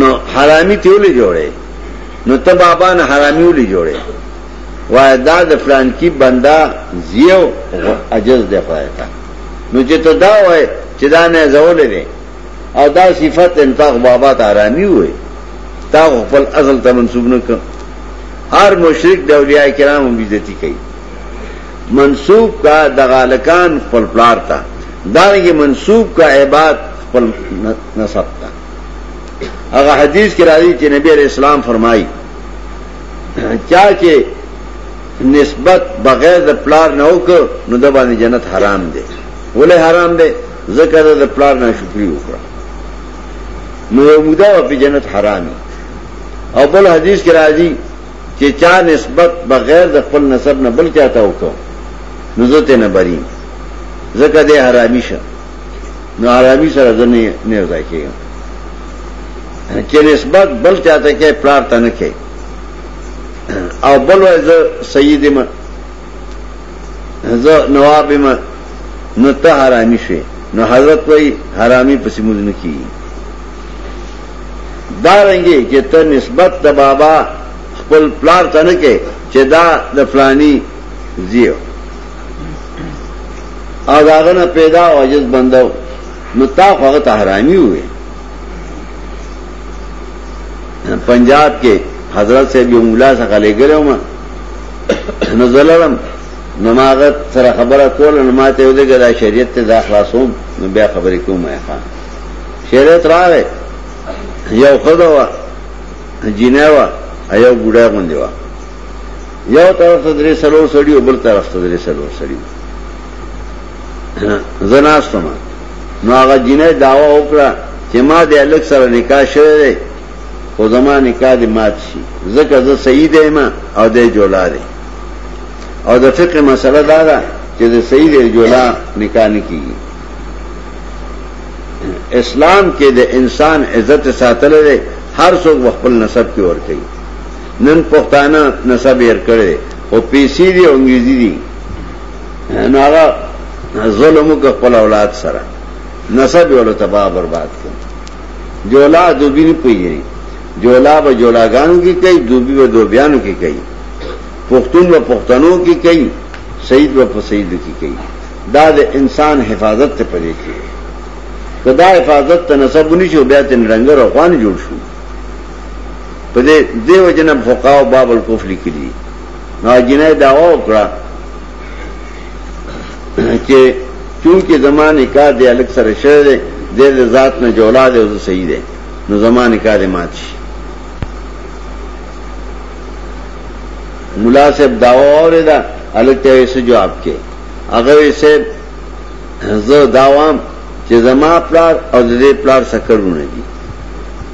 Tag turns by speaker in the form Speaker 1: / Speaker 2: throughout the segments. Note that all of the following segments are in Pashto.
Speaker 1: نو حرامی ته ولې جوړې نو ته بابا نه حرامی ولې جوړې وای دا د فلان کی بندا زیو عجز دی خدای ته نو چې ته دا وای چې دا نه زولې دی او دا صفت انفاق بابا ته حرامی وای تا خپل اصل ته منسوب نه کړ هر مشرک د اولیاء کرامو بیزتی کوي منسوب کا دغالکان خپل پلار ته دارنګه منسوب کا عبادت خپل نسب ته هغه حدیث کې راځي چې نبی عليه السلام فرمایي چا چې نسبت بغیر د پلار نه وک نو د باندې جنت حرام دی ولې حرام دی ځکه د پلار نه شکرې وکړه نو یو مودا په جنت حرامي او بل حدیث کې راځي چې چا نسبت بغیر د خپل نسب نه بل چاته وکړ نو زه ته نه بریم ځکه دې حرامي شه نو عربي سره د نه نه ځای کېږم چې نسبت بل چاته کې پلار ته نه کې او بل وای زه سید ما زه نواب ما نو ته حرامي شي نو حضرت وای حرامي پسې موږ نه کیږي دا رنګي چې ته نسبت د بابا خپل پلار ته نه کې چې دا د فلانی زیو او داغه نه پیدا او عجز بندو نو تا هغه ته حرامي وي پنجاب کې حضرت صاحب یو مولا څخه لګلو ما نزللم نو ماغه سره خبره کول نو ماته یو دغه د شریعت ته داخلاصوم نو بیا خبرې کوم یا خان شریعت راغې یو خدوا جنوا ایو ګډه غوندې وا یو طرف ته درې سلور سړي او بل طرف ته درې سلور سړي زناستم نو هغه جنې داوا وکړه چې ما د الک سره نکاح شوه دی خو زما نکاح دې مات شي ځکه زه صحیح دی ما او دې جولا دی او د فقه مسله دا ده چې د صحیح دی جولا نکاح نه کیږي اسلام کې د انسان عزت ساتل دی هر څوک خپل نسب کې ور کوي نن پښتانه نسب هیر کړي او پیسې دي او انګریزي دي نو هغه ظلم وکړ خپل اولاد سره نسب یې ولته تباہ برباد کړ جولا دوبی نه پیژني جولا به جولاګانو کې کوي دوبی به دوبیانو کې کوي پښتون به پښتنو کې کوي سید به په سیدو کې کوي دا د انسان حفاظت ته پدې کې کدا حفاظت ته نسب نشو بیا تن رنګ روان جوړ شو په دې دیو جن فقاو باب الکوف لیکلی نو جنې داوا وکړه چې چونکه زمانه کار دی الک سره شوه دی د ذات نه جوړا دی او صحیح دی نو زمانه کار مات شي ملا صاحب داوا اوریدا الک ته یې جواب کې هغه یې صاحب زه داوام چې زما پلار او د دې پلار سکرونه دي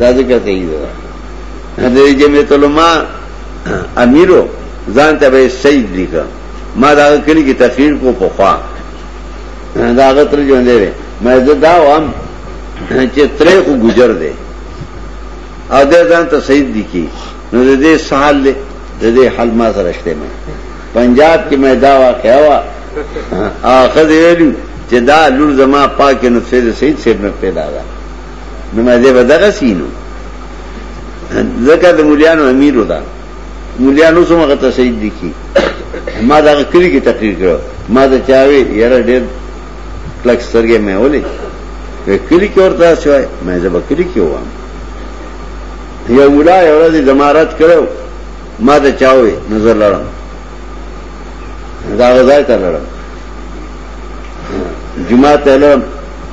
Speaker 1: دا ذکر کوي دا د جمعیت علماء امیرو ځان ته به سید لیکه ما دا کلی کې تقریر کو په خوا دا غتر ژوند دی مې زه دا وام چې ترې کو گزر دی او دا ځان ته سید لیکي نو دې سال دې دې حل ما سره شته مې پنجاب کې مې دا واقعا وا اخذ ویلو چې دا لور زما پاکه نو سید سید سیب نه پیدا ده نمازه به دغه سینو ځکه د مليانو امیر ودا مليانو سمغه تسید دي کی ما دا کلی کی تقریر کړو ما دا چاوي یاره ډېر کلک سرګې مې ولې کلی کې ورته شوی مې زبر کلی کې وام یو مولا یو ورځ زمارت کړو ما دا چاوي نظر لړم دا غزا ته لړم جمعه ته له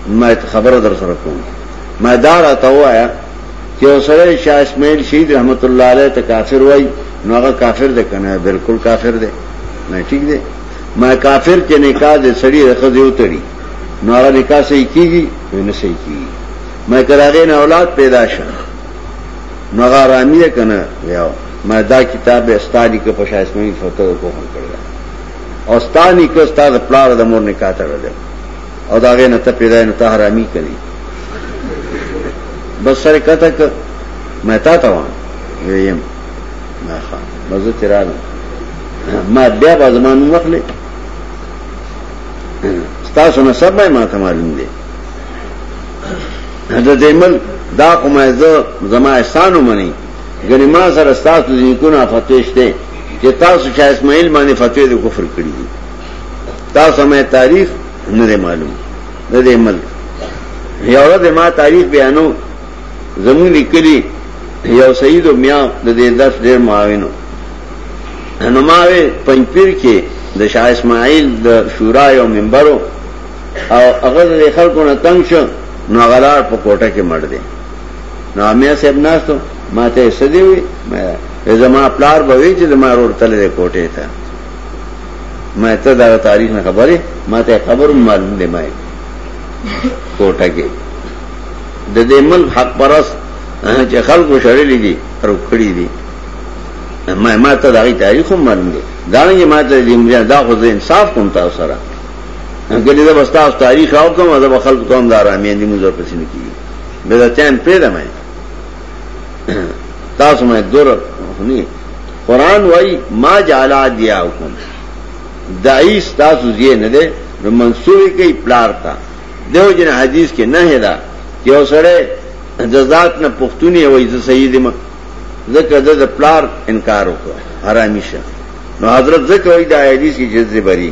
Speaker 1: ما خبره در سره کوم ما دا راته وایا چې اوسره شاه اسماعیل شهید رحمت الله علیه ته کافر وای نو هغه کافر ده کنه بالکل کافر ده نه ٹھیک ده ما کافر چې نکاح دې سړی رخه دیو تړي نو هغه نکاح صحیح کیږي نه صحیح کیږي ما کراغې نه اولاد پیدا شه نو هغه رامیه کنه یاو ما دا کتاب استادی کې په شاه اسماعیل فتو کوه کړل او ستا نیکه ستا د پلار د مور نکاح تړلې او دا غې نه ته پیدا نه ته حرامي کړی بس سره کته ک مې تا ته وان ویم نه ښه مزه تیرال ما بیا به زمان مخلې تاسو نه سب ما ته معلوم دي د دې مل دا کومه زما احسان ومني ګنې ما سره ستاسو ځینې کونه فتوې شته چې تاسو شاه اسماعیل باندې فتوې د کفر کړی دي تاسو مې تاریخ نه دی معلوم نه دی ملک یو ورځ ما تاریخ بیانو زمون لیکلی یو سید او میا د دې درس ډیر معاونو نو ما وی پنځپیر کې د شاه اسماعیل د شورا یو منبرو او هغه د خلکو نه تنگ شو نو غلار په کوټه کې مړ دی نو امیر صاحب ناستو ما ته یې څه دی وي مې زما پلار به وي چې زما ورور تللی کوټې ته ما ته دا تاریخ نه خبرې ما ته خبر هم معلوم دی ما کوټه کې د دې ملک حق پرست چې خلکو شړلې دي او کړې دي ما ما ته دا غي تاریخ هم معلوم دی دا نه ما ته دې مجا دا خو زه انصاف کوم تاسو سره ګلې دا بس تاسو تاریخ او کوم دا خلکو ته هم دا رامې دي موږ په سینې کې بدعتیان پیدا مې تاسو مې دور هني قران وای ما جعل دیاکم دای تاسو یې نه ده نو منصور کوي پلار تا دیو جن حدیث کې نه هدا چې اوسړه جزات نه پښتوني وای ز سید ما زکه د پلار انکار وکړ حرامي شه نو حضرت زکه وای د حدیث کې جزې بری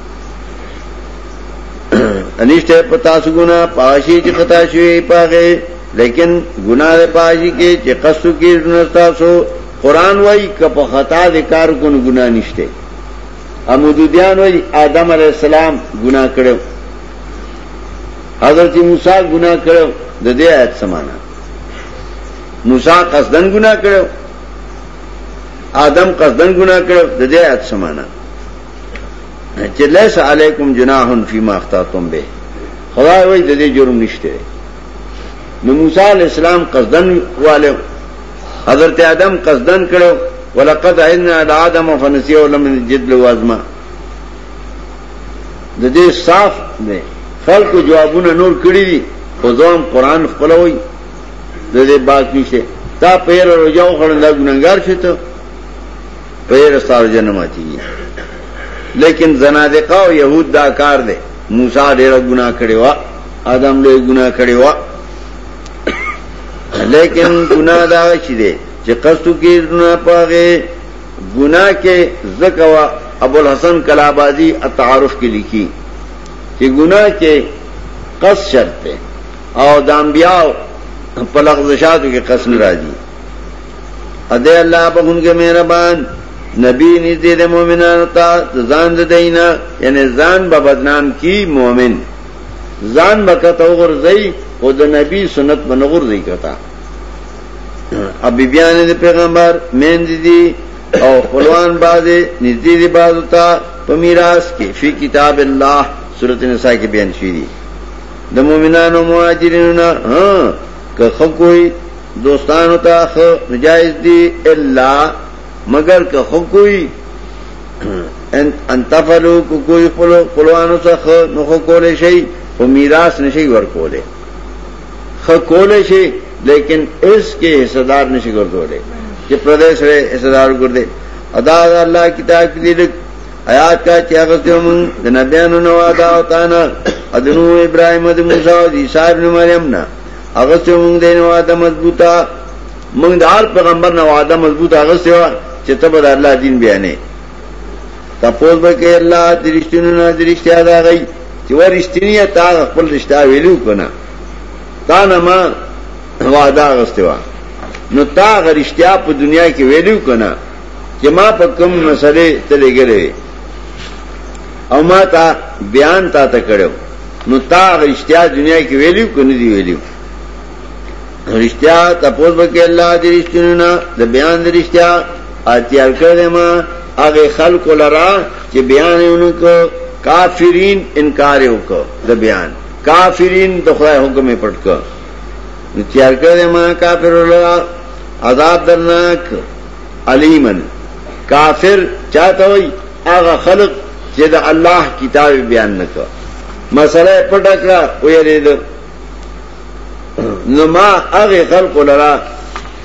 Speaker 1: انشته پتا سو ګنا پاشي چې خطا شوی پاغه لیکن ګناه ده پاشي کې چې قصو کې نستا سو قران وای ک په خطا د کار کو ګنا نشته امودودیان وای آدم علی السلام ګنا کړو حضرت موسی ګنا کړو د دې آیت سمانا موسی قصدن ګنا کړو آدم قصدن ګنا کړو د دې آیت سمانا چې لیس علیکم جناح فيما اخطاتم به خدای وایي د دې جرم نشته نو موسی علی السلام قصدن والو حضرت آدم قصدن کړو ولقد عنا آدم فنسي ولم نجد له وازما د دې صاف نه خلق جوابونه نور کړی دي خو ځوان قران خپلوي د دې باک نشته تا پیر رجاو خړنده ګننګار شته پیر استاد جنم اتی لیکن زنادقه او يهود دا کار دی موسی ډیره ګناه کړې و ادم له ګناه کړې و لیکن ګناه دا شي دی چې قصو کې نه پاغه ګناه کې زکوا ابو الحسن کلابازی التعارف کې لیکي چې ګناه کې قص شرط او دامبیاو په لغزشاتو کې قسم راځي ادے اللہ بخون کے مہربان نبی نزدې د مؤمنانو ته ځان د دینه یعنی ځان به بدنام کی مؤمن ځان به کته وګرځي او د نبی سنت بنغور دی کته اب بیان د پیغمبر مین دي او خپلوان بازه نزدې دي بازو ته په میراث کې فی کتاب الله سورته نساء کې بیان شوی دي د مؤمنانو مهاجرینو نه که خو کوئی دوستانو تا خو نجائز دی الا مگر که خو کوئی انتفلو کو کوئی پلو پلوانو تا خو نخو کولے شئی خو میراس نشئی ور کولے خو کولے شئی لیکن اس کے حصہ دار نشئی گردو لے کہ پردیس رہے حصہ دار گردے ادا دا اللہ کتاب کی دیلک آیات کا چې هغه ته مون د نبیانو نو وادا او تانا ادنو ابراهیم د موسی او عیسی ابن مریم نه هغه ته مون دین واده مضبوطه مونږ د هر پیغمبر نو واده مضبوطه هغه سیو چې ته به الله دین بیانې تاسو به کې الله درشتونه نه درشتیا دا غي چې ورشتنی تا خپل رشتہ ویلو کنه تا نه ما وعده غستوا نو تا غرشتیا په دنیا کې ویلو کنه چې ما په کوم مسلې تلې ګلې او ما تا بیان تا ته کړو نو تا رښتیا دنیا کې ویلو کو نه دی ویلو رښتیا تاسو به کې الله دې رښتونه د بیان دې رښتیا اتیار کړې ما هغه خلق لرا چې بیان یې ونکو کافرین انکار یې وکړ د بیان کافرین د خدای حکم یې پټ کړ نو تیار کړې ما کافر لرا عذاب درناک علیما کافر چاته وای هغه خلق چې د الله کتاب بیان نکړ مسله پټه کړه ویریدل نو ما هغه خلق لرا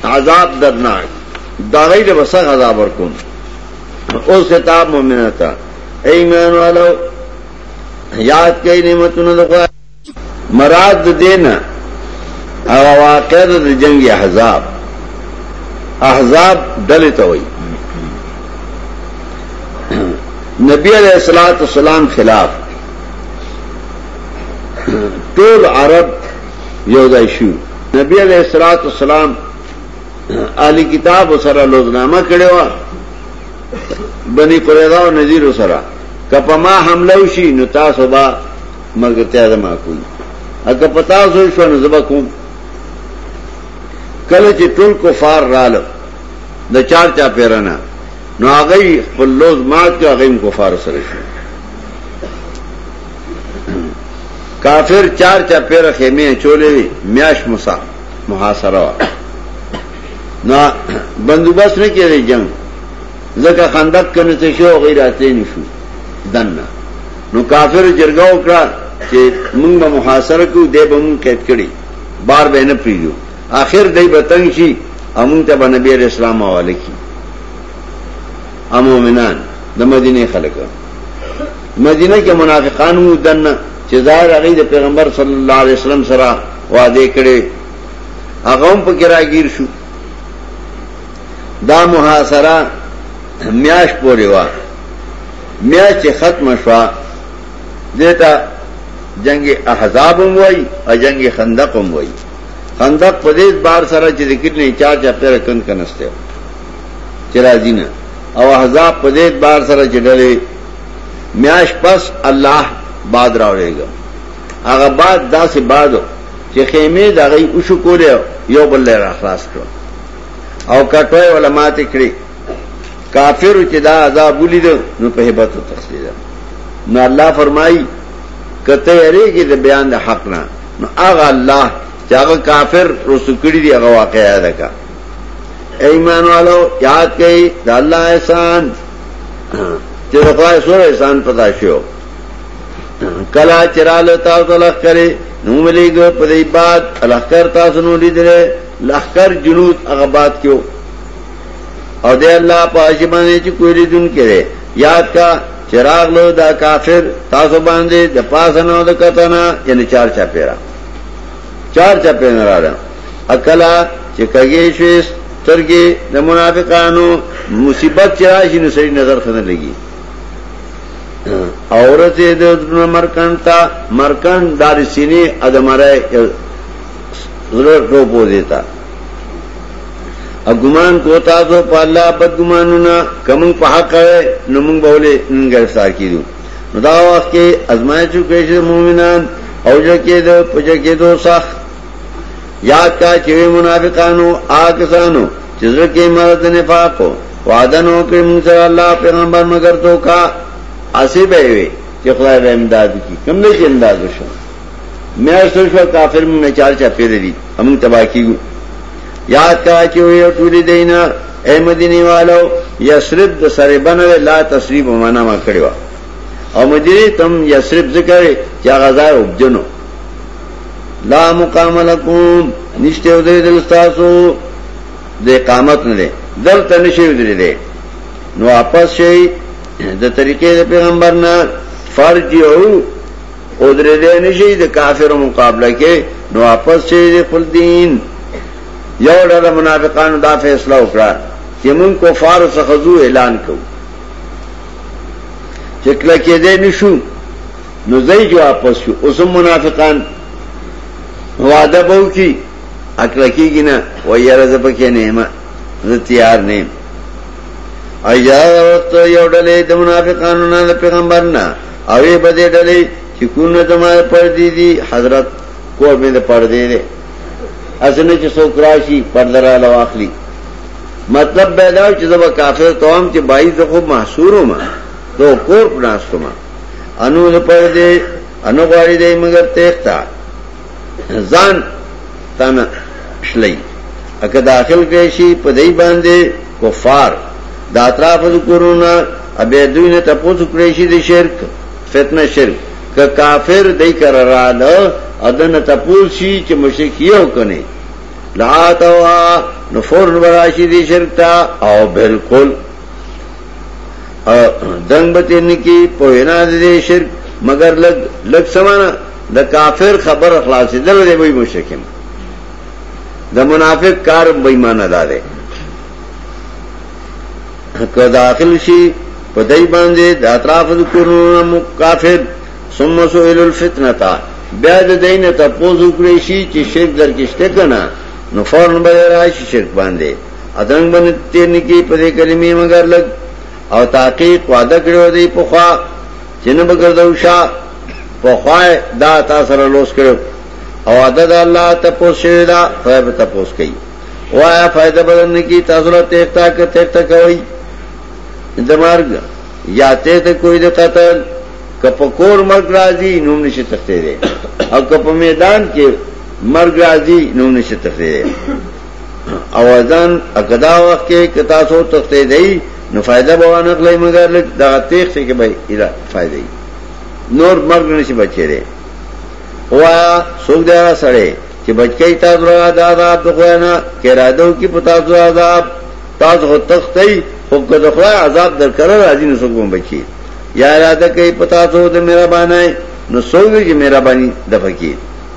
Speaker 1: عذاب درناک دا غیر وسه عذاب ورکوم او ستاب مؤمنه تا ایمان والو یاد کئ نعمتونو د مراد د دې نه هغه واقعه ده د جنګ احزاب احزاب ډلې ته وایي نبی علیہ الصلوۃ والسلام خلاف ټول عرب یو ځای شو نبی علیہ الصلوۃ والسلام علی کتاب سره لوزنامه کړو بنی قریظه او نذیر سره کپما حمله وشي نو تاسو به ملګرتیا زما کوي اګه پتا سو شو نو زبا کوم کله چې ټول کفار رااله د چار چا پیرانا نو هغه خپل لوز مات کې هغه کفار سره شو کافر چار چا پیر خیمه چولې وی میاش مسا محاصره وا نو بندوبس نه کېږي جنگ ځکه خندق کنه څه شو غیر اتلې نشو دنه نو کافر جرګه وکړه چې موږ به محاصره کو دی به موږ قید کړي بار به نه پیږو اخر دای به تنگ شي او موږ ته به نبی علیہ السلام حواله کی امومنان د مدینه خلک مدینه کې منافقان وو دنه چې ظاهر هغه د پیغمبر صلی الله علیه وسلم سره وعده کړي هغه هم په کراګیر شو دا محاصره میاش پورې وه میاشت چې ختمه شوه دې ته جنګ احزاب هم وایي او جنګ خندق هم وایي خندق په دې بار سره چې د کډنې چار چا پیره کند کنسته چې راځي نه او احزاب په دې بار سره چې ډلې میاش پس الله باد راوړېږم هغه باد داسې باد چې خیمه دغه او شو کوله یو بل را خلاص کړو او کټوي علماء ته کړی کافر چې دا عذاب ولید نو په هبت او تخسیر نو الله فرمایي کته یریږي د بیان د حق نه نو هغه الله چې هغه کافر رسو کړی دی هغه واقعیا ده کا ایمان والو یاد کړئ د الله احسان چې د خدای سره احسان پتا شو کلا چرال تاسو لخ کرے نو ملیګ په دې باد لخر تاسو نو لیدل لخر جنود هغه باد کیو او دې الله پاجي باندې چې کوی لیدون کړي یاد کا چراغ له دا کافر تاسو باندې د پاسه نه د کتنا یعنی چار چا پیرا چار چا پیرا راړه اکلا چې کګې شوې ترګې د منافقانو مصیبت چې راشي نو سړي نظر خدای لګي عورت د مرکان تا مرکان دار سینې ادمره زړه ټوپو دیتا اګمان کو تاسو په الله بدګمانونه کوم په حق وي نو موږ بوله نن گرفتار کیدو نو دا وخت کې ازمایښت کوي مؤمنان او جو کې دو پج کې دو صح یاد کا چې منافقانو آکسانو چې زړه کې مرض نه پاکو وعده نو کې موږ سره الله پیغمبر مگر دوکا اسی به وي چې خدای به امداد کی کوم نه امداد وشو میاشت شو کافر مونږ نه چار چا پیری دي موږ تبا کیږو یاد کا چې یو ټولې دینه اے مدینه والو یسرب د سره بنه لا تسریب معنا ما کړو او مدینه تم یسرب ذکر چې غزا وبجنو لا مقام لکم نشته ودې دل تاسو د اقامت نه ده دلته نشي ودې ده نو واپس شي د طریقې د پیغمبر نه فرجعو او درې دې نشي د کافرو مقابله کې نو واپس شي د خپل دین یو ډول منافقانو دا فیصله وکړه چې موږ کفار څخه زو اعلان کوو چې کله کې دې نشو نو زئی جو واپس شو اوس منافقان وعده بو کی اکل کیږي نه و یاره زپ کې نه ما زه تیار نه ایا ورته یو ډلې د منافقانو نه پیغمبر نه او ای بده ډلې چې کونه د ما پردي دي حضرت کور مې د پردې دی اسنه چې څوک راشي پردرا لواخلي مطلب پیدا چې زما کافر توام چې بای زه خو محصور ما دو کور پناستما انو د پردې انو غاړي دې مگر تېختا ځان تنه شلي اګه داخل کړي شي په دای باندې کفار د اطراف د کورونا ابه دوی نه تاسو کړی شي د شرک فتنه شرک که کافر دای کراراله ادنه تاسو شي چې مشرک یو کني لا توا نفور وراشي دي شرک تا او بالکل دنګ به تیر نکی په وینا دې شرک مگر لګ لګ سمانا د کافر خبر خلاصې دل دې وای مشرکم د منافق کار بېمانه دار دی که داخل شي په دای باندې د اطراف د کورونو کافر ثم سئل الفتنه تا بیا د دینه تاسو کړی شي چې شرک درکشته کنه نو فورن به راشي شرک باندې ادرنګ باندې تیر نکی په دې کلمې مگر لګ او تحقیق وعده کړو دی په خوا چې نه بګردو شا په خوا دا تاسو سره لوس کړو او عدد د الله ته پوښیدا دا فیب ته پوس کوي وایا فائدہ بدن کی تاسو له تیرتا کې تیرتا کوي دمارګ یا ته ته کوئی د قتل کپ کور مرګ راځي نو نشي تخته دي او کپ میدان کې مرګ راځي نو نشي تخته دي او اذان اګدا وخت کې کتا سو تخته دی نو فائدہ به نه کړی مګر لږ دا تیخ څه کې به اله فائدہ دی نور مرګ نشي بچی دی وا سوګ دا سره چې بچی تا درو عذاب د خوانه کې رادو کې پتا درو عذاب تاسو هو تخته خو د خدای عذاب درکره راځي نو سوګ بم بچی یا اراده کوي پتا سو د مهربانای نو سوګ چې مهرباني د فقیر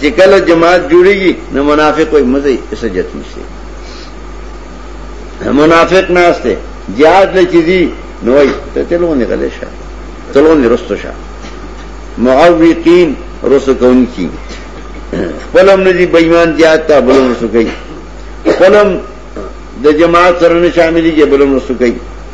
Speaker 1: چې کله جماعت جوړیږي نو منافق وي مزه یې سجت نشته منافق ناشته جهاد له چيزي نو وي ته تلونه غلې شه تلونه رستو شه معوقین رسو کون کی خپلم ندی بېمان جهاد ته بلوم رسو کوي خپلم د جماعت سره نه شاملېږي بلوم رسو کوي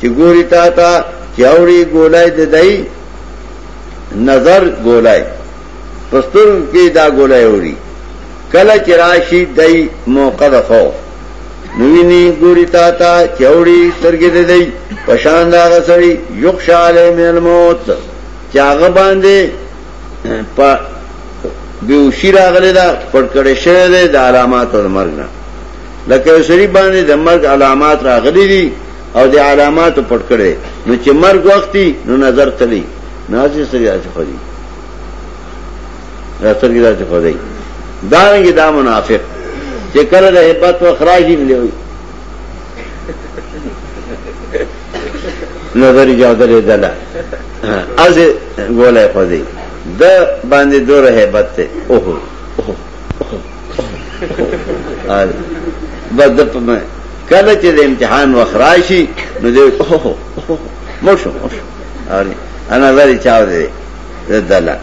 Speaker 1: چې ګوري تا ته چې اوري ګولای د دای نظر ګولای پستر کې دا ګولای اوري کله چې راشي دای موقع د خوف نوینی ګوري تا ته چې اوري سترګې د دای پشان دا غسړي یو خاله مل موت چې هغه باندې په بیوشی راغلی دا پړکړې شوی دی د علامات د مرګ نه لکه سری باندې د مرګ علامات راغلي دي او د علامات پټ کړي نو چې مرګ وختي نو نظر تلی نازي سریا چې خوري راستر کې راځي خوري دا رنګ دا منافق چې کله د hebat و خراجي نه وي نظر یې جوړ درې دلا از ګولای خوري د باندې دوره hebat ته اوه بس د په مې کله چې د امتحان وخت راشي نو دې اوه مو شو مو شو اوري انا لري چاو دې دلا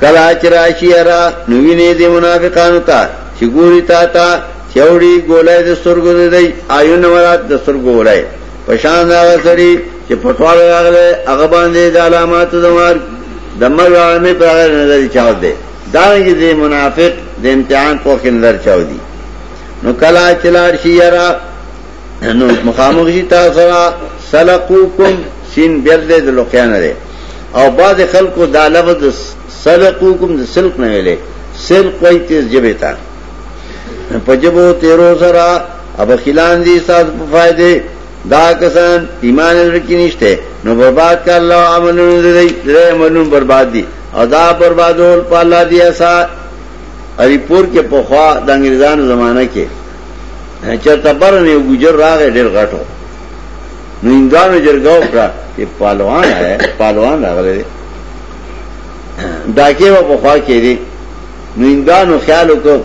Speaker 1: کلا چراشی ارا نوینه دی منافقانو تا چې ګوري تا تا چوڑی ګولای د سترګو دی آیون ورات د سترګو ورای پشان دا سړي چې پټوال راغله هغه باندې د علامات زمار د مر عالمي په هغه نظر چاو دی دا یې د منافق د امتحان په کې نظر چاو دی نو کلا چلار شي یرا نو مخامخ شي تاسو را سلقوکم سین بیل دې د لوکیان لري او بعض خلکو دا لفظ سلقوکم د سلق نه ویلې سلق وایي تیز جبه تاسو په جبو تیرو سره اب خلان دي ساز په فائدې دا کسان ایمان لرکی نشته نو برباد کا الله عملونه دي دې عملونه برباد دي او دا بربادول په الله دی اسا اری پور کې په خوا د انګریزانو زمانہ کې چرته برنه ګجر راغې ډېر غټو نو انګانو جرګاو کړه چې پهلوان ہے پهلوان راغله داکه په خوا کې دي نو هندوانو خیال وکړ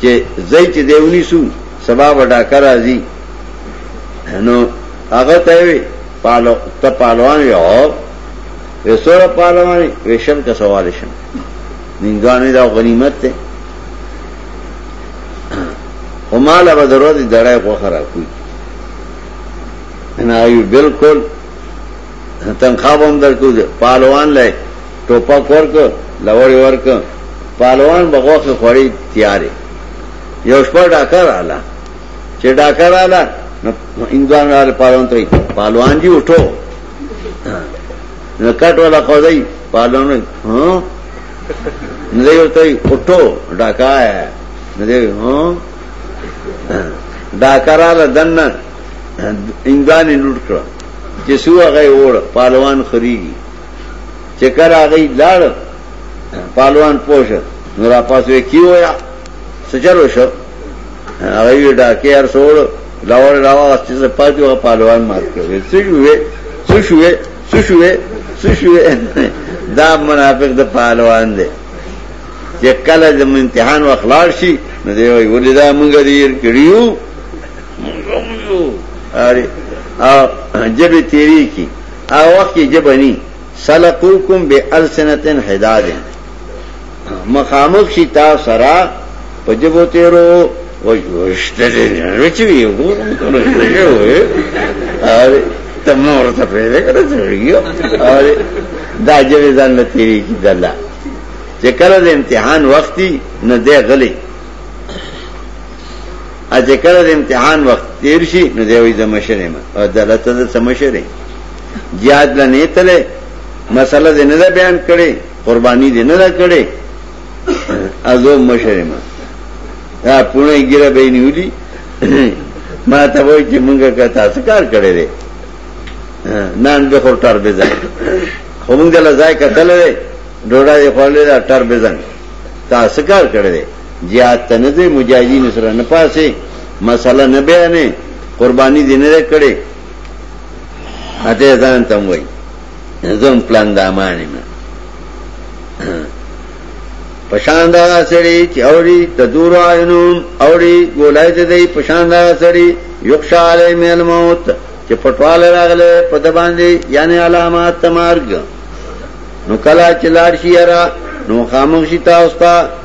Speaker 1: چې زئی چې دیونی سو سبا وډا کر راځي نو هغه ته وی پالو ته پالوان یو وسوره پالوان وشم که سوال شم هندوانو دا غنیمت ته هماله به ضرورت دړای غوخه را کوي نه یو بالکل تنخواه هم درکو پالوان لای ټوپک ورک لوړې ورک پهلوان به غوښې خوړې تیارې یو شپه ډاکه راله چې ډاکه راله نو هندوان راله پهلوان ته پهلوان جي اټو نو کټ ولا خوځي پهلوان وایي ها نو دی ورته وایي اټو ډاکه آیا نو دی وایي ها ډاکه راله دننه هندوان یې لوټ کړه چې سو هغه وړ پهلوان خريږي چې کله هغه لاړ پالوان پوشه نو را پاسوي کیو یا سچلو شو هغه یې ډاکې هر څوړ لاور راو چې څه پاتې و پالوان مات کړو څه شوې څه شوې څه شوې څه شوې دا منافق د پالوان دی چې کله د امتحان وخلاړ شي نو دی وایي ولې دا مونږ دې کړیو مونږ یو اره او جبه تیری کی هغه وخت کې جبني سلقوکم بالسنتن حداد مخامخ شي تاسو سره په جبو تیرو وای وشته رچ وی وګورم ته وای اره ته مور ته پیدا کړو اره دا جوی ځان نه تیری کی دلا چې کله د امتحان وختي نه دی غلی اته کله د امتحان وخت تیر شي نو دی وي زمشره ما او دلته د سمشره جهاد لنه تله مسله دې نه بیان کړي قرباني دې نه کړي ازو مشره ما دا پونه ګره به نیولي ما ته وای چې مونږه کا تاسو کار کړی دی نن به خور ټر به ځای خو مونږ له ځای کتل دی ډوډۍ خورلې دا ټر به ځای تاسو کار کړی دی جهاد ته نه ځې مجاهدینو سره نه پاسې مسله نه بیانې قرباني دې نه دی کړې اته ځان ته هم وایي زه هم پلان د امان یم په شان دا سړی چې اوري د دور عینو اوري ګولای ته دی په شان دا سړی یخشا علی من الموت چې پټواله راغله په د باندې یعنی علامات تمارګ نو کلا چې لار شي را نو خاموشي تاسو ته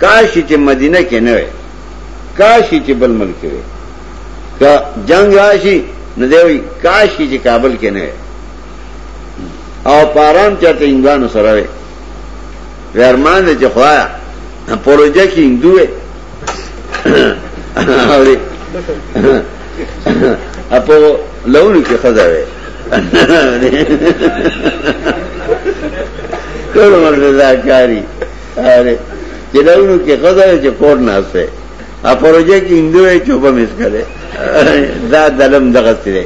Speaker 1: کاشی چې مدینه کې نه وي کاشی چې بل ملک کې وي که جنگ راشي نه دی وي کاشی چې کابل کې نه وي او پارام چاته انګانو سره وي ورمان چې خوایا پروژه کې هندو وي اوري اپو لونو کې خزا وي ټول مرده دا کاری اره جلاونو کې غزا چې کور نه اسه ا پروژه کې اندوه چوبه مس کړي دا دلم دغه سره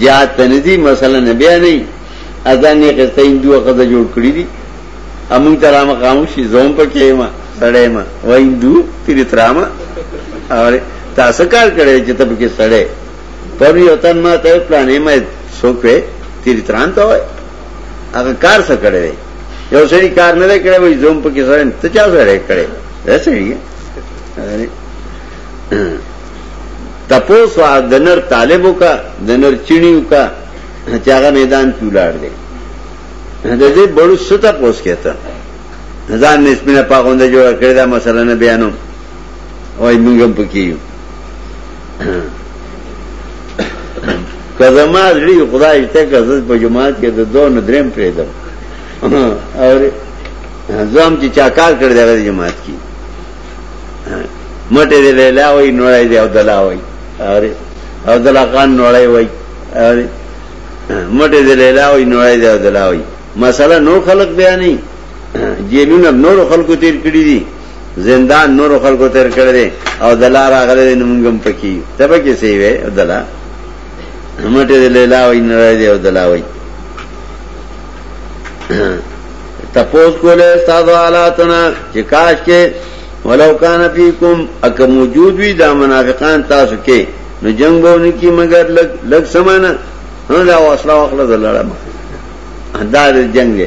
Speaker 1: جهاد تنظی مثلا نه بیا نه اذان یې قصه اندوه غزا جوړ کړی دي امون ترامه خاموشي زوم پکې ما سړې ما وایندو تیری ترامه اور تاسو کار کړی چې تب کې سړې پر یو تن ما ته پلانې مې سوکې تیری تران ته وای هغه کار څه کړی دی یو سړی کار نه کړی وای زوم په کې سره ته چا سره کړی دا سړی تپوس او د نر طالب وکا د نر چینی وکا چې هغه میدان کې ولاړ دی د دې بړو ستا پوس کېته ځان نسبینه پاغونده جوړ کړی دا مسله نه بیانو وای موږ هم پکې یو که زما زړی خدای ته که زه په جماعت کې د دوه نه دریم پرېږدم او زه هم چې چا کار کړی دی هغه جماعت کې مټې دی لیلا وایي نوړی دی عبدالله وایي اره عبدالله خان نوړی وایي اره مټې دی لیلا وایي نوړی دی عبدالله وایي مسله نور خلق بیانې جیلونه نور خلکو تیر کړی دي زندان نورو خلکو تیر کړی دی او دلا راغلی دی نو موږ هم پکې یو ته به کې سی وی او دلا مټه دی لیلا وای نه راځي او دلا وای تپوس کوله استاد حالاتنا چې کاش کې ولو کان فیکم اک موجود وی دا منافقان تاسو کې نو جنگ بونه کی مگر لګ لګ سمانه نو دا واسلا واخله دلاړه دا جنگ دی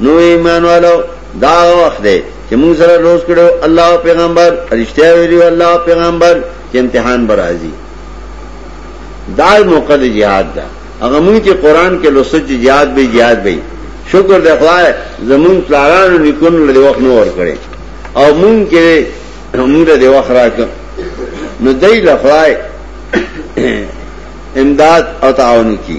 Speaker 1: نو ایمان والو دا وخت دی چې موږ سره لوس کړو الله پیغمبر رښتیا ویلو الله پیغمبر چې امتحان برازي دا موقع دی jihad دا هغه موږ چې قران کې لوس چې jihad به jihad به شکر د خدای زمون پلارانو نکونو له وخت نو ور کړی او موږ کې موږ د وخت راکړ نو دای له خدای امداد او تعاون کی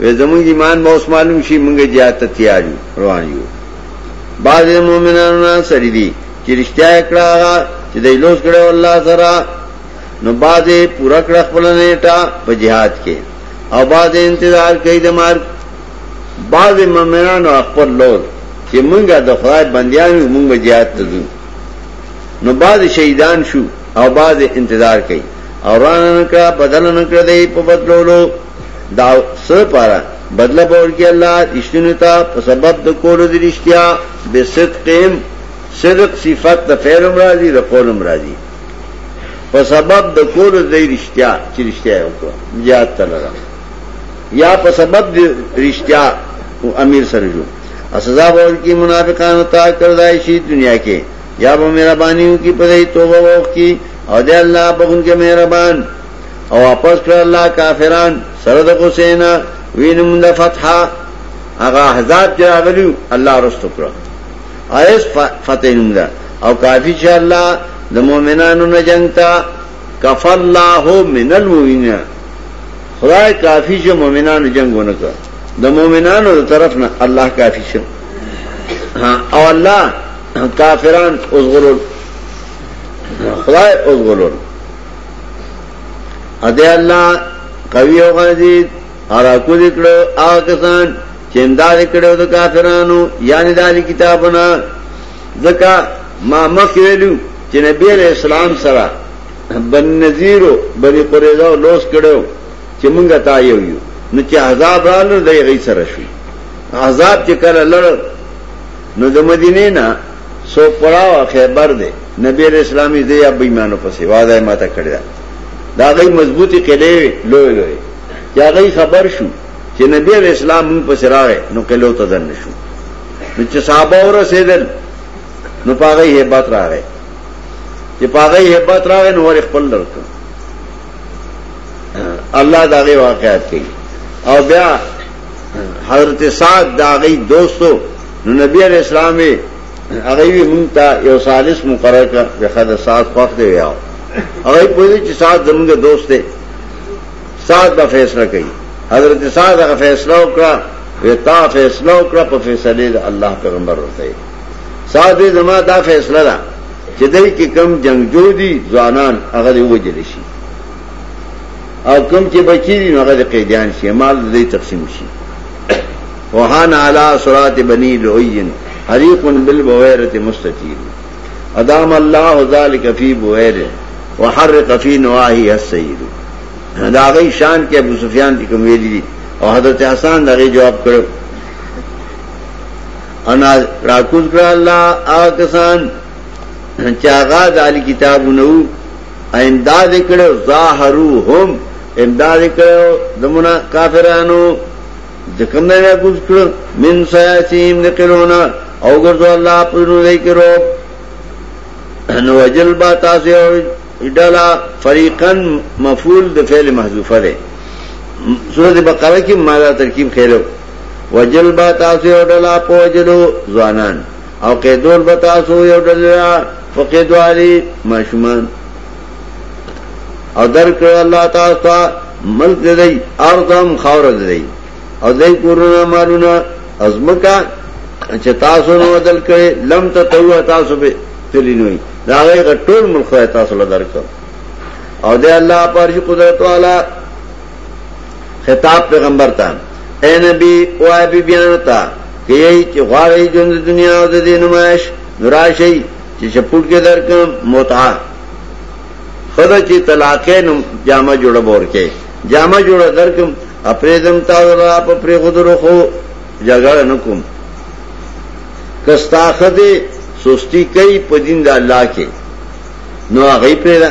Speaker 1: وې زمونږ ایمان به اوس معلوم شي مونږه جهاد ته تیار یو روان یو بعض مؤمنانو نه سړي دي چې رښتیا کړه چې د لوس کړه الله سره نو بعض پورا کړه خپل نیټه په جهاد کې او بعض انتظار کوي د مارګ بعض مؤمنانو خپل لور چې مونږه د خدای بندیان یو مونږه جهاد ته ځو نو بعض شهیدان شو او بعض انتظار کوي او رانه کړه بدل نه کړ دی په بدلولو دا سر پارا بدلا باور کی اللہ رشتینو تا په سبب د کولو دی رشتیا به صدقهم صدق صفت د فعل مرادی د قول مرادی په سبب د کولو دی رشتیا چې رشتیا وکړه زیاد تلرا یا په سبب د رشتیا او امیر سره جو سزا باور کی منافقان تا کردای شي دنیا کې یا به مهربانیو کی په توبه وکړي او د الله بخون کې مهربان او واپس کړ الله کافران سره د حسینا وینم د فتحا هغه احزاب چې راغلیو الله رستو کړ ایس فتح نوم ده او کافی چې الله د مؤمنانو نه جنگ تا کف الله من المؤمنین خدای کافی چې مؤمنانو جنگ ونه کړ د مؤمنانو تر طرف نه الله کافی شه او الله کافران اوس غلول خدای اوس غلول اده الله قوی او غزید ارا کو دکړو آکسان چې امداد کړو د کافرانو یعنی د کتابنا ځکه ما مخ ویلو چې نبی علیہ السلام سره بن نذیر او بن قریظه لوس کړو چې مونږه تا یو یو نو چې عذاب رااله دی غي سره شو عذاب چې کله لړ نو د مدینه نه سو پړاو خیبر دی نبی علیہ السلام دې یا بېمانو په سیوا ده ماته کړی دا دا غي مضبوطی قلعه لوی لوی یا غي خبر شو چې نبی علیہ السلام مون په سراغه نو کلو ته دن شو نو چې صحابه اور رسیدل نو پاغه hebat راغی چې پاغه hebat راغی نو ور خپل لړک الله دا غي واقعات کوي او بیا حضرت سعد دا غي دوستو نو نبی علیہ السلام وی هغه وی مونږ ته یو ثالث مقرر کړ به خدای سعد خوښ دی یاو هغه په دې چې سعد زموږ دوست دی سعد به فیصله کوي حضرت سعد هغه فیصله وکړه وتا فیصله وکړه په فیصله د الله پیغمبر ورته سعد زما دا فیصله ده چې دای کې کم جنگجو دي ځوانان هغه وجل شي او کم چې بچی دي هغه د قیدیان شي مال دې تقسیم شي وهان علی صراط بنی لوین حریق بالبویرت مستطیل ادام الله ذلک فی بویر وحرق فی نواهی السید دا غی شان کې ابو سفیان دي کوم ویلي دي او حضرت حسن دا غی جواب کړو انا راکوز کړه الله آکسان چې هغه د علی کتابونو امداد یې کړی او ظاهروهم امداد یې کړی او د منا کافرانو د کوم ځای نه کوز کړ من سیاسیم د قرونه او ګرځو الله په نو دی کړو نو وجل با تاسو او ډلا فریقن مفعول د فعل محذوفه ده سورۃ بقره کې ماده ترکیب خیرو وجل با تاسو او ډلا په وجلو ځوانان او قیدول بتاسو یو ډلرا فقیدوالی ماشومان او درکړ الله تعالی تا ملک دی ارضم خاور دی او دای کورونا مالونا ازمکا چې تاسو نو بدل کړي لم ته تو تاسو به تلینوي دا غي ټول ملک تاسو له درکړ او دې الله پر قدرت والا خطاب پیغمبر ته اے نبی او اے بی بیان ته کیي چې غواړي ژوند دنیا او د دې نمایش نوراشي چې چپوټ کې درکم متعه خدا چې طلاقې نو جامه جوړه بورکه جامه جوړه درکم اپریدم تا ورا په پری غدرو خو جګړه نکوم کستا خدي سستی کوي په دین د الله کې نو هغه پیدا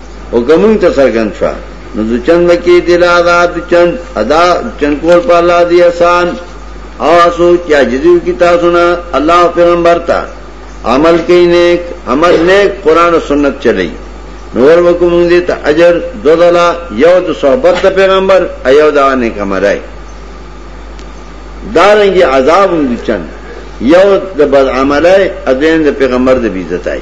Speaker 1: او کومون ته سرګن شو نو د چند کې دلا دا د چند ادا چند کول په الله دی آسان او اسو چې جديو کی تاسو نه الله پیغمبر ته عمل کوي نیک عمل نیک قران او سنت چلی نور وکوم دې ته اجر دودلا یو د صحبت د پیغمبر ایو دا نه کمرای دارنګي عذاب هم دي چند یو د بد عمله اذن د پیغمبر د بیزتای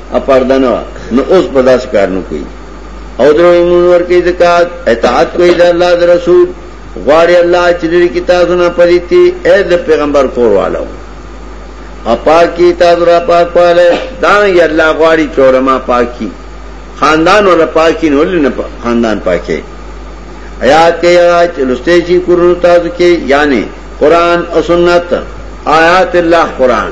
Speaker 1: اپرده نه نو اوس په داسې کار نه کوي او درو ایمون ور کوي زکات اطاعت کوي د الله د رسول غواړي الله چې لري کې تاسو نه پريتي اې د پیغمبر کور والو اپاکی تاسو را پاک پاله دا یې الله غواړي چورما پاکي خاندان ولا پاکي نه ولنه خاندان پاکي آیات کې آیات لسته شي قرآن تاسو کې یعنی قران او سنت آیات الله قران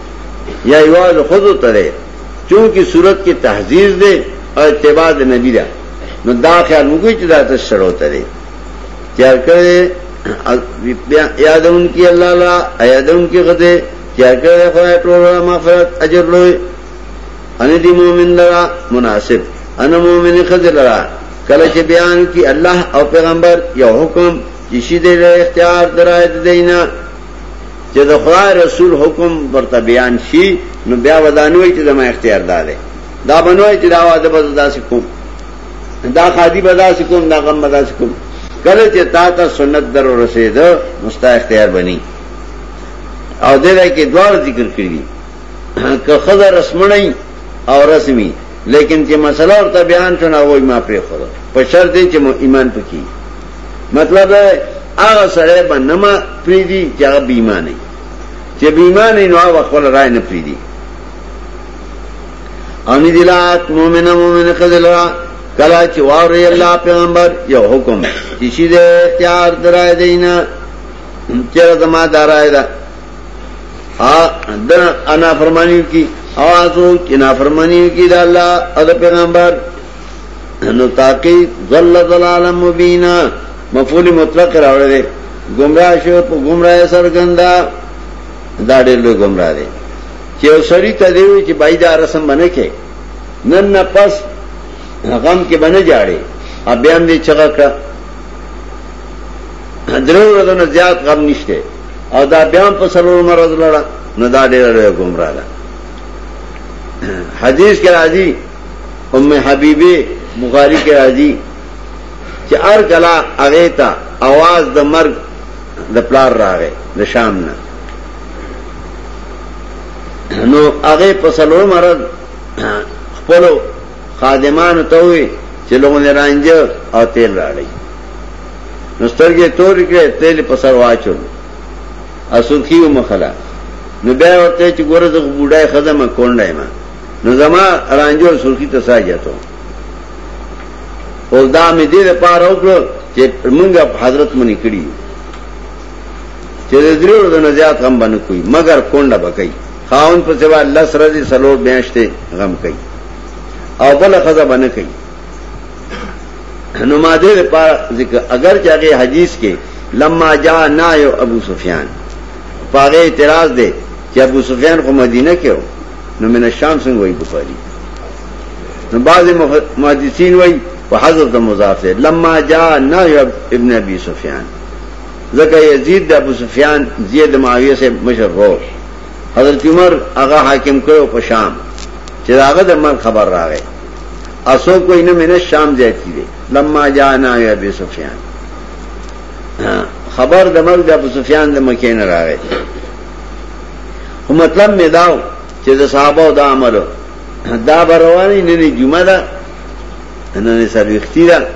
Speaker 1: یا یواز خودو تره چونکی صورت کې تحذیر دی او اتباع د نبی دا نو دا خیال مګوي چې دا ته شړو تره تیار کړي یادون کې الله لا یادون کې خدای تیار کړي خو ټول مغفرت اجر لوی ان دې مؤمن لرا مناسب ان مؤمن خدای لرا کله چې بیان کې الله او پیغمبر یو حکم چې شي د اختیار درایت دینه چې د خدای رسول حکم ورته بیان شي نو بیا ودانوي چې زما اختیار داله دا بنوي چې دا واده به داسې کوم دا خادي به داسې کوم دا غم به داسې کوم کله چې تا ته سنت در رسید مستا اختیار بني او دغه کې دوار ذکر کړی که خزر رسمنی او رسمی لیکن چې مسله ورته بیان شونه وای ما پرې خور په شرط چې ایمان پکې مطلب ہے آغا سڑے با نما پریدی چی آغا بیمانی چی بیمانی نو آغا خبر رائے نپریدی اونی دلات مومن مومن خزل را کلا چی واری اللہ پیغمبر یو حکم چیشی دے اختیار درائے دینا چیر زما دارائے دا انا فرمانیو کی آوازو چی نا فرمانیو کی دا اللہ او دا پیغمبر نو تاکي ظل ظلال مبینا مفعول مطلق راوړل دي گمراه شو په گمراه سرګندا دا ډېر لوی گمراه دي چې اوسړي ته دی چې بای دا رسم باندې کې نن نه پس غم کې باندې جاړي ا بیان دې چغه کړ درو ورځې زیات غم نشته او دا بیان په سرور مرز لړه نو دا ډېر لوی گمراه ده حدیث کې راځي ام حبیبه بخاری کې راځي چې ار کلا هغه ته आवाज د مرګ د پلار راغې د شام نه نو هغه په سلور مرض خپل خادمان ته وي چې لوګو نه رانځ او تیل راړي نو سترګې تور کړې تیل په سر واچو اسوخیو مخلا نو بیا ورته چې ګوره زه بوډای خزمه کونډای ما نو زما رانجو سرخی تسا جاتو او دا می دې لپاره وکړو چې موږ حضرت مونږ کړی چې درې ورځې نه زیات غم باندې کوي مګر کونډه بکای خاون په سوا الله سره دې سلور بیاشته غم کوي او بل خزه باندې کوي نو ما دې لپاره ذکر اگر چې هغه حدیث کې لما جاء نایو ابو سفیان پاغه اعتراض دی چې ابو سفیان کو مدینه کې و نو من الشام څنګه وای بخاری نو بعض محدثین وای په حذف د مضاف ده لما جاء نهي ابن ابي سفيان ځکه یزید د ابو سفیان زید معاویه سے مشر وو حضرت عمر هغه حاکم کړو په شام چې هغه د من خبر راغی اسو کوئی نه مینه شام ځای کی دی لما جاء نهي ابي سفيان خبر د مرګ د ابو سفیان د مکه نه راغی خو مطلب می داو چې د صحابه دا عمل دا بروانی نه نه جمعه ده نه نه سروختی ده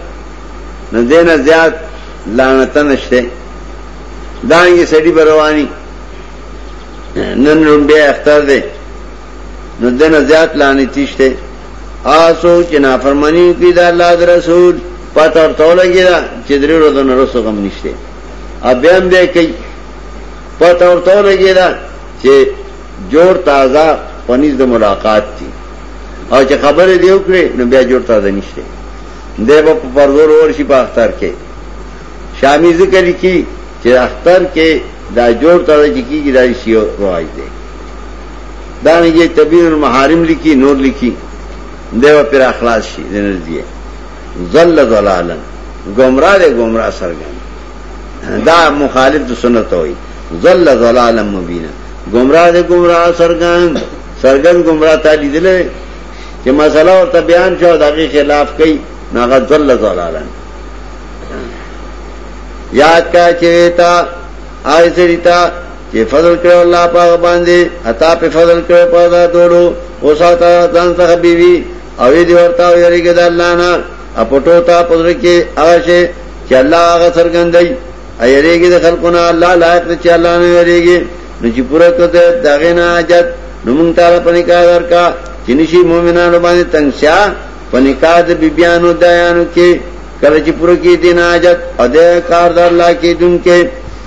Speaker 1: نه دینه زیات لعنت نشته دانګي سړي بروانی نن رومبه اختر ده نو دنه زیات لانی تیشته آسو چې نافرمانی کوي د الله د رسول پته ورته لګی دا چې درې ورځې نه رسو غم نشته ا بیا هم به کوي پته ورته لګی دا چې جوړ تازه پنیز د ملاقات دي او چې خبرې دی وکړي نو بیا جوړ تازه نشته دی په پرزور اور شي په اختر کې شامی ذکر لیکي چې اختر کې دا جوړ تازه چې کیږي دا شی رواج دی دا نه یې تبین المحارم لیکي نور لیکي دیو پر اخلاص شي دنه دی زل زلالن گمراه دے گمراه سرګن دا مخالف د سنت وای ظل ظلالا مبینا گمراه دې گمراه سرګان سرګان گمراه ته لیدلې چې مسله او ته بیان شو دغه خلاف کوي ناغه ظل ظلالا یاد کا چیتا آی سریتا چې فضل کړو الله پاک باندې عطا په فضل کړو په دا دورو او ساته ځان څخه بیوی او دې ورته یې ګد الله نه اپټو تا پدر کې هغه شی چې الله هغه څرګندای ایریږي د خلقونه الله لایق دی چې الله نه یریږي نو چې پوره کړه دغه نه حاجت نو مونږ تعالی په نکاح ورکا چې نشي مؤمنانو باندې تنگسیا په نکاح د بیبيانو دایانو کې کله چې پوره کې دین حاجت اده کار د الله کې دن کې